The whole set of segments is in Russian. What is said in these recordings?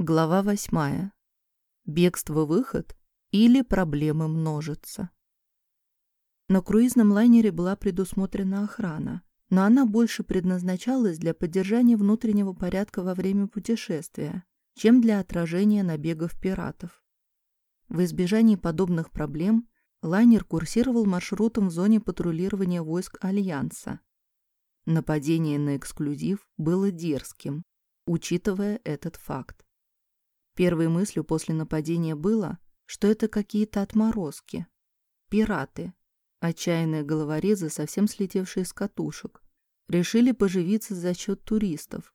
Глава восьмая. Бегство-выход или проблемы множатся. На круизном лайнере была предусмотрена охрана, но она больше предназначалась для поддержания внутреннего порядка во время путешествия, чем для отражения набегов пиратов. В избежании подобных проблем лайнер курсировал маршрутом в зоне патрулирования войск Альянса. Нападение на эксклюзив было дерзким, учитывая этот факт. Первой мыслью после нападения было, что это какие-то отморозки. Пираты, отчаянные головорезы, совсем слетевшие с катушек, решили поживиться за счет туристов.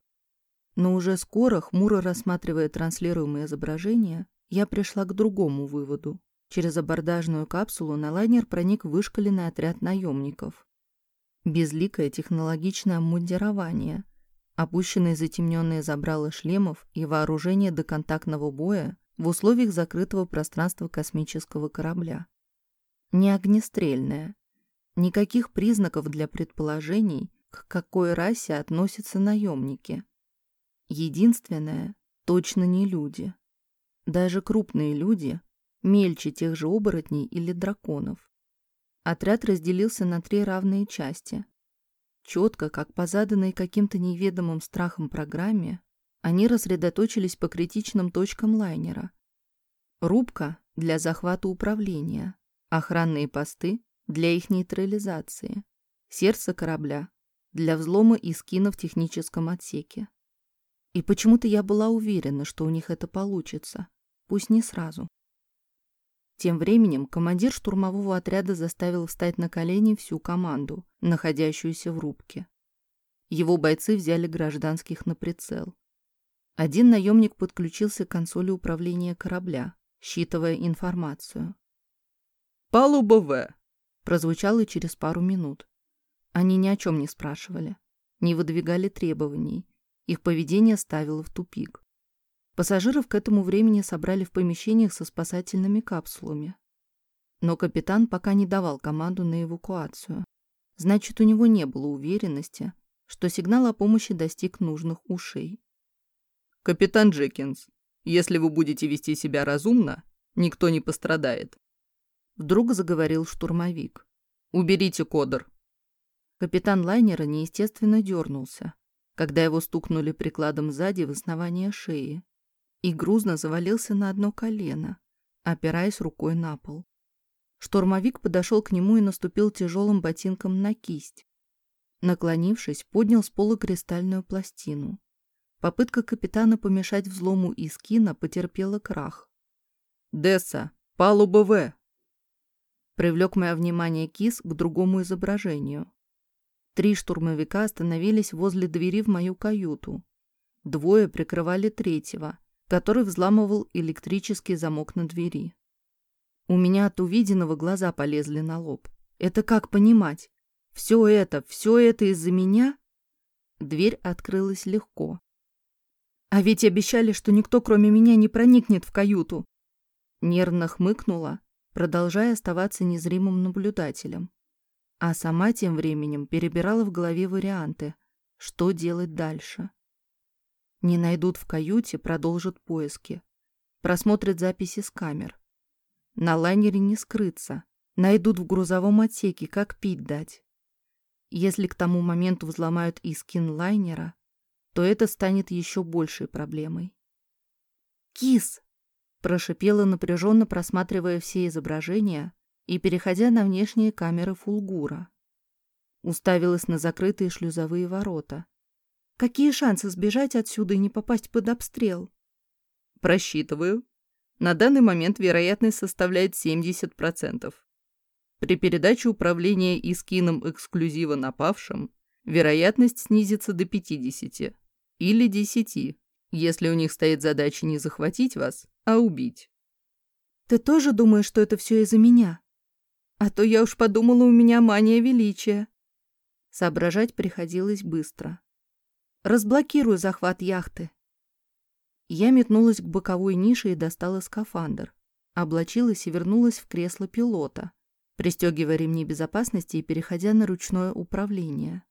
Но уже скоро, хмуро рассматривая транслируемые изображения, я пришла к другому выводу. Через абордажную капсулу на лайнер проник вышкаленный отряд наемников. Безликое технологичное обмундирование, опущенные затемненные забралы шлемов и вооружение до контактного боя в условиях закрытого пространства космического корабля. Не огнестрельное. Никаких признаков для предположений, к какой расе относятся наемники. Единственное, точно не люди. Даже крупные люди, мельче тех же оборотней или драконов. Отряд разделился на три равные части, Четко, как по заданной каким-то неведомым страхом программе, они рассредоточились по критичным точкам лайнера. Рубка для захвата управления, охранные посты для их нейтрализации, сердце корабля для взлома и скина в техническом отсеке. И почему-то я была уверена, что у них это получится, пусть не сразу. Тем временем командир штурмового отряда заставил встать на колени всю команду, находящуюся в рубке. Его бойцы взяли гражданских на прицел. Один наемник подключился к консоли управления корабля, считывая информацию. «Палуба В!» прозвучало через пару минут. Они ни о чем не спрашивали, не выдвигали требований. Их поведение ставило в тупик. Пассажиров к этому времени собрали в помещениях со спасательными капсулами. Но капитан пока не давал команду на эвакуацию. Значит, у него не было уверенности, что сигнал о помощи достиг нужных ушей. «Капитан Джекинс, если вы будете вести себя разумно, никто не пострадает». Вдруг заговорил штурмовик. «Уберите кодер». Капитан лайнера неестественно дернулся, когда его стукнули прикладом сзади в основание шеи и грузно завалился на одно колено, опираясь рукой на пол. Штурмовик подошел к нему и наступил тяжелым ботинком на кисть. Наклонившись, поднял с пола кристальную пластину. Попытка капитана помешать взлому Искина потерпела крах. «Десса, палуба В!» Привлек мое внимание Кис к другому изображению. Три штурмовика остановились возле двери в мою каюту. Двое прикрывали третьего, который взламывал электрический замок на двери. У меня от увиденного глаза полезли на лоб. Это как понимать? Все это, все это из-за меня? Дверь открылась легко. А ведь обещали, что никто, кроме меня, не проникнет в каюту. Нервно хмыкнула, продолжая оставаться незримым наблюдателем. А сама тем временем перебирала в голове варианты, что делать дальше. Не найдут в каюте, продолжат поиски. Просмотрят записи с камер. На лайнере не скрыться. Найдут в грузовом отсеке, как пить дать. Если к тому моменту взломают и скин лайнера, то это станет еще большей проблемой. «Кис!» – прошипела напряженно, просматривая все изображения и переходя на внешние камеры фулгура. Уставилась на закрытые шлюзовые ворота, Какие шансы сбежать отсюда и не попасть под обстрел? Просчитываю. На данный момент вероятность составляет 70%. При передаче управления Искином эксклюзива напавшим вероятность снизится до 50 или 10, если у них стоит задача не захватить вас, а убить. Ты тоже думаешь, что это все из-за меня? А то я уж подумала, у меня мания величия. Соображать приходилось быстро. Разблокирую захват яхты. Я метнулась к боковой нише и достала скафандр. Облачилась и вернулась в кресло пилота, пристегивая ремни безопасности и переходя на ручное управление.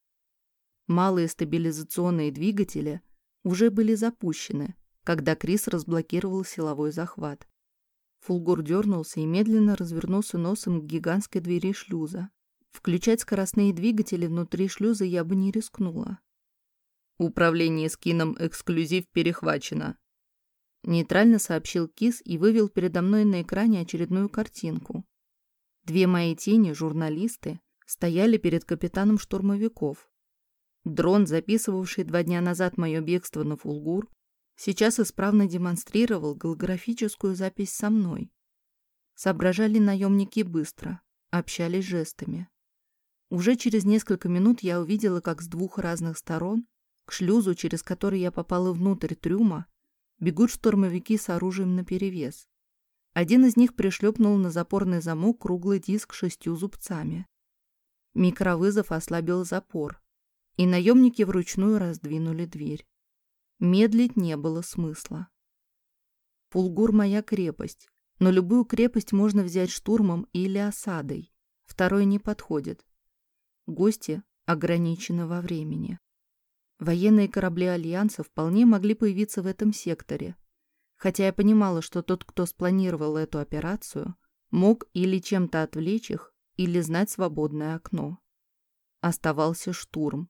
Малые стабилизационные двигатели уже были запущены, когда Крис разблокировал силовой захват. Фулгур дернулся и медленно развернулся носом к гигантской двери шлюза. Включать скоростные двигатели внутри шлюза я бы не рискнула. «Управление скином эксклюзив перехвачено», — нейтрально сообщил Кис и вывел передо мной на экране очередную картинку. Две мои тени, журналисты, стояли перед капитаном штурмовиков. Дрон, записывавший два дня назад мое бегство на Фулгур, сейчас исправно демонстрировал голографическую запись со мной. Соображали наемники быстро, общались жестами. Уже через несколько минут я увидела, как с двух разных сторон, к шлюзу, через который я попала внутрь трюма, бегут штурмовики с оружием наперевес. Один из них пришлепнул на запорный замок круглый диск шестью зубцами. Микровызов ослабил запор, и наемники вручную раздвинули дверь. Медлить не было смысла. Пулгур — моя крепость, но любую крепость можно взять штурмом или осадой. Второй не подходит. Гости ограничены во времени. Военные корабли Альянса вполне могли появиться в этом секторе, хотя я понимала, что тот, кто спланировал эту операцию, мог или чем-то отвлечь их, или знать свободное окно. Оставался штурм.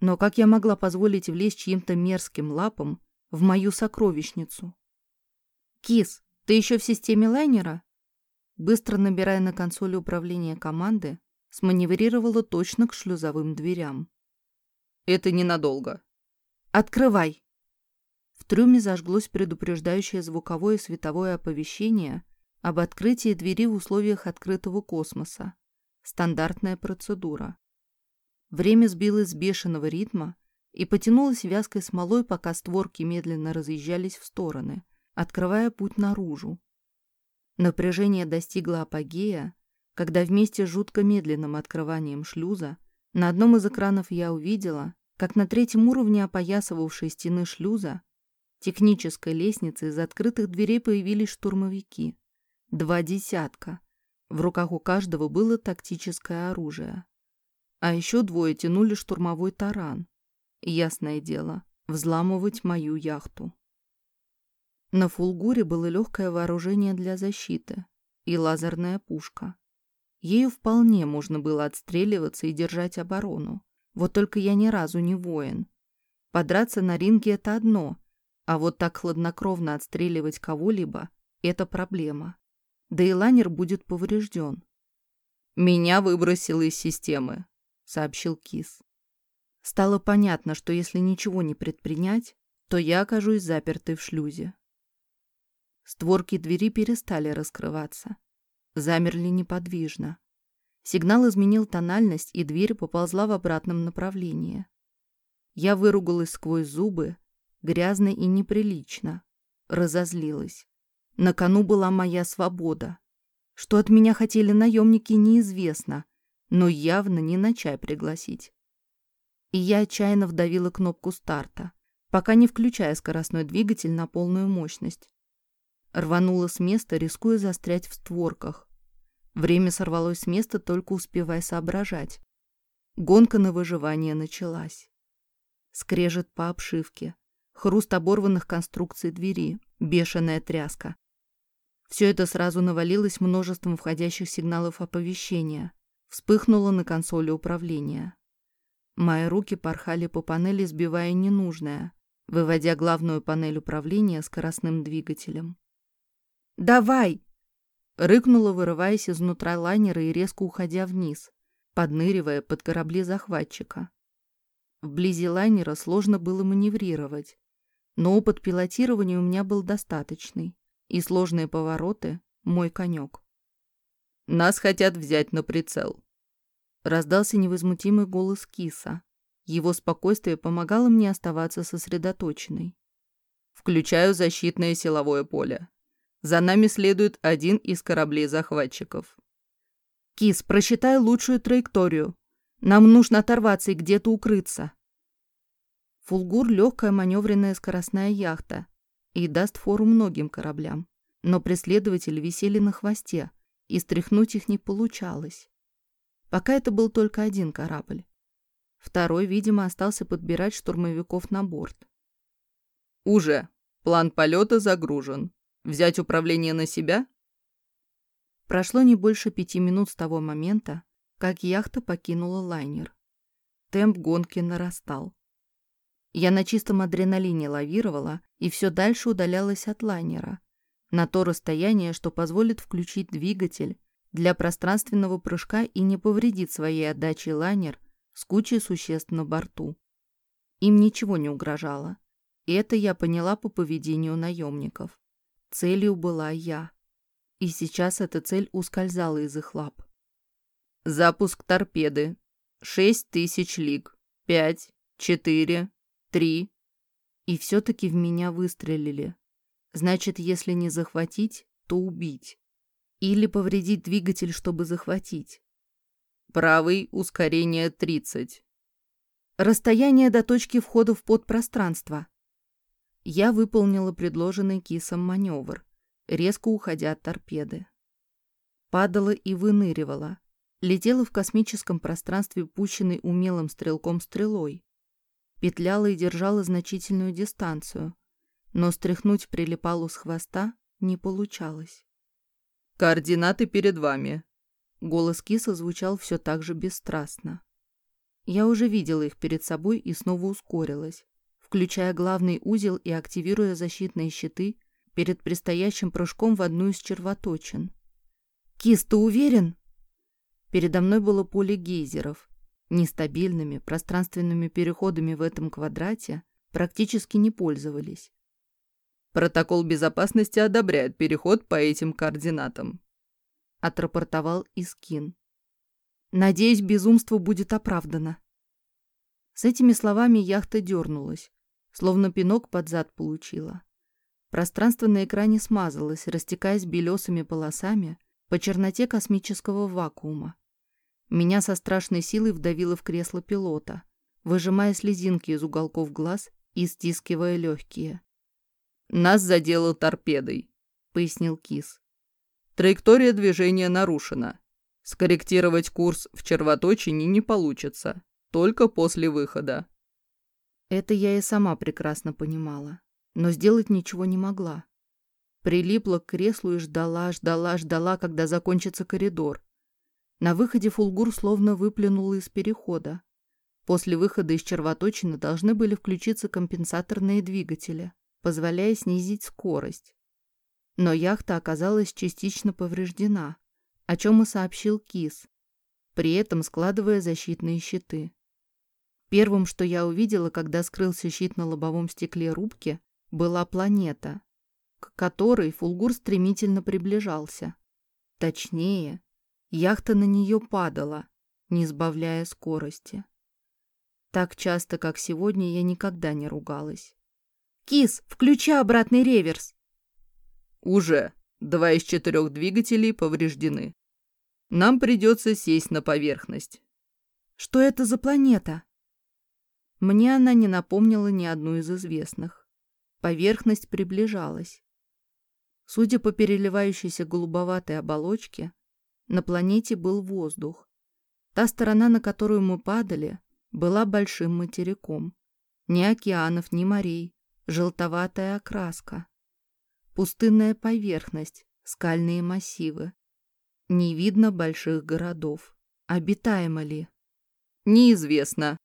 Но как я могла позволить влезть чьим-то мерзким лапам в мою сокровищницу? «Кис, ты еще в системе лайнера?» Быстро набирая на консоли управления команды, сманеврировала точно к шлюзовым дверям. «Это ненадолго». «Открывай!» В трюме зажглось предупреждающее звуковое и световое оповещение об открытии двери в условиях открытого космоса. Стандартная процедура. Время сбилось с бешеного ритма и потянулось вязкой смолой, пока створки медленно разъезжались в стороны, открывая путь наружу. Напряжение достигло апогея, когда вместе с жутко медленным открыванием шлюза на одном из экранов я увидела, как на третьем уровне опоясывавшей стены шлюза технической лестницы из открытых дверей появились штурмовики. Два десятка. В руках у каждого было тактическое оружие. А еще двое тянули штурмовой таран. Ясное дело, взламывать мою яхту. На фулгуре было легкое вооружение для защиты и лазерная пушка. Ею вполне можно было отстреливаться и держать оборону. Вот только я ни разу не воин. Подраться на ринге — это одно, а вот так хладнокровно отстреливать кого-либо — это проблема. Да и лайнер будет поврежден. Меня выбросило из системы сообщил Кис. Стало понятно, что если ничего не предпринять, то я окажусь запертой в шлюзе. Створки двери перестали раскрываться. Замерли неподвижно. Сигнал изменил тональность, и дверь поползла в обратном направлении. Я выругалась сквозь зубы, грязно и неприлично. Разозлилась. На кону была моя свобода. Что от меня хотели наемники, неизвестно, но явно не на чай пригласить. И я отчаянно вдавила кнопку старта, пока не включая скоростной двигатель на полную мощность. Рванула с места, рискуя застрять в створках. Время сорвалось с места, только успевая соображать. Гонка на выживание началась. Скрежет по обшивке, хруст оборванных конструкций двери, бешеная тряска. Все это сразу навалилось множеством входящих сигналов оповещения вспыхнула на консоли управления. Мои руки порхали по панели, сбивая ненужное, выводя главную панель управления скоростным двигателем. «Давай!» — рыкнула, вырываясь изнутра лайнера и резко уходя вниз, подныривая под корабли захватчика. Вблизи лайнера сложно было маневрировать, но опыт пилотирования у меня был достаточный, и сложные повороты — мой конек. Нас хотят взять на прицел. Раздался невозмутимый голос Киса. Его спокойствие помогало мне оставаться сосредоточенной. Включаю защитное силовое поле. За нами следует один из кораблей захватчиков. Кис, просчитай лучшую траекторию. Нам нужно оторваться и где-то укрыться. Фулгур — легкая маневренная скоростная яхта и даст фору многим кораблям. Но преследователи висели на хвосте, и стряхнуть их не получалось. Пока это был только один корабль. Второй, видимо, остался подбирать штурмовиков на борт. «Уже!» План полета загружен. Взять управление на себя?» Прошло не больше пяти минут с того момента, как яхта покинула лайнер. Темп гонки нарастал. Я на чистом адреналине лавировала и все дальше удалялась от лайнера, на то расстояние, что позволит включить двигатель для пространственного прыжка и не повредит своей отдачей лайнер с кучей существ на борту. Им ничего не угрожало. Это я поняла по поведению наемников. Целью была я. И сейчас эта цель ускользала из их лап. Запуск торпеды. Шесть тысяч лиг. Пять, четыре, три. И все-таки в меня выстрелили. Значит, если не захватить, то убить. Или повредить двигатель, чтобы захватить. Правый, ускорение 30. Расстояние до точки входа в подпространство. Я выполнила предложенный кисом маневр, резко уходя от торпеды. Падала и выныривала. Летела в космическом пространстве, пущенной умелым стрелком стрелой петляла и держала значительную дистанцию, но стряхнуть прилипалу с хвоста не получалось. «Координаты перед вами», — голос киса звучал все так же бесстрастно. Я уже видела их перед собой и снова ускорилась, включая главный узел и активируя защитные щиты перед предстоящим прыжком в одну из червоточин. «Кис, ты уверен?» Передо мной было поле гейзеров, Нестабильными пространственными переходами в этом квадрате практически не пользовались. Протокол безопасности одобряет переход по этим координатам. Отрапортовал Искин. Надеюсь, безумство будет оправдано. С этими словами яхта дернулась, словно пинок под зад получила. Пространство на экране смазалось, растекаясь белесыми полосами по черноте космического вакуума. Меня со страшной силой вдавило в кресло пилота, выжимая слезинки из уголков глаз и стискивая легкие. «Нас задело торпедой», — пояснил Кис. «Траектория движения нарушена. Скорректировать курс в червоточине не получится, только после выхода». Это я и сама прекрасно понимала, но сделать ничего не могла. Прилипла к креслу и ждала, ждала, ждала, когда закончится коридор. На выходе Фулгур словно выплюнул из перехода. После выхода из червоточины должны были включиться компенсаторные двигатели, позволяя снизить скорость. Но яхта оказалась частично повреждена, о чем и сообщил Кис, при этом складывая защитные щиты. Первым, что я увидела, когда скрылся щит на лобовом стекле рубки, была планета, к которой Фулгур стремительно приближался. Точнее, Яхта на нее падала, не сбавляя скорости. Так часто, как сегодня, я никогда не ругалась. «Кис, включи обратный реверс!» «Уже. Два из четырех двигателей повреждены. Нам придется сесть на поверхность». «Что это за планета?» Мне она не напомнила ни одну из известных. Поверхность приближалась. Судя по переливающейся голубоватой оболочке, на планете был воздух. Та сторона, на которую мы падали, была большим материком. Ни океанов, ни морей, желтоватая окраска. Пустынная поверхность, скальные массивы. Не видно больших городов. Обитаемо ли? Неизвестно.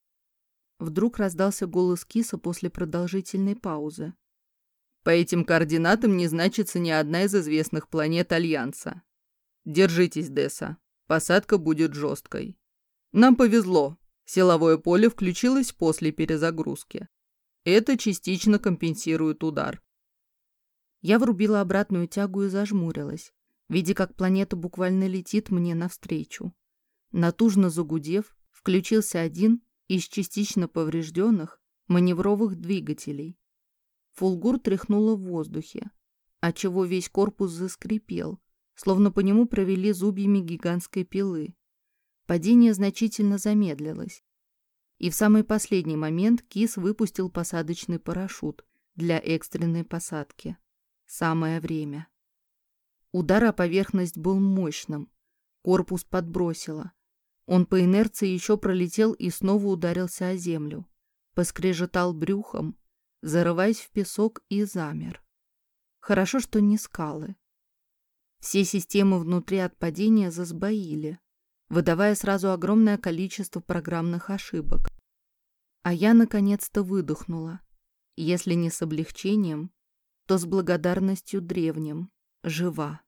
Вдруг раздался голос киса после продолжительной паузы. По этим координатам не значится ни одна из известных планет Альянса. Держитесь, Десса. Посадка будет жесткой. Нам повезло. Силовое поле включилось после перезагрузки. Это частично компенсирует удар. Я врубила обратную тягу и зажмурилась, видя, как планета буквально летит мне навстречу. Натужно загудев, включился один из частично поврежденных маневровых двигателей. Фулгур тряхнуло в воздухе, отчего весь корпус заскрипел, словно по нему провели зубьями гигантской пилы. Падение значительно замедлилось. И в самый последний момент Кис выпустил посадочный парашют для экстренной посадки. Самое время. Удар о поверхность был мощным. Корпус подбросило. Он по инерции еще пролетел и снова ударился о землю. Поскрежетал брюхом, зарываясь в песок и замер. Хорошо, что не скалы. Все системы внутри от падения засбоили, выдавая сразу огромное количество программных ошибок. А я наконец-то выдохнула. Если не с облегчением, то с благодарностью древним. Жива.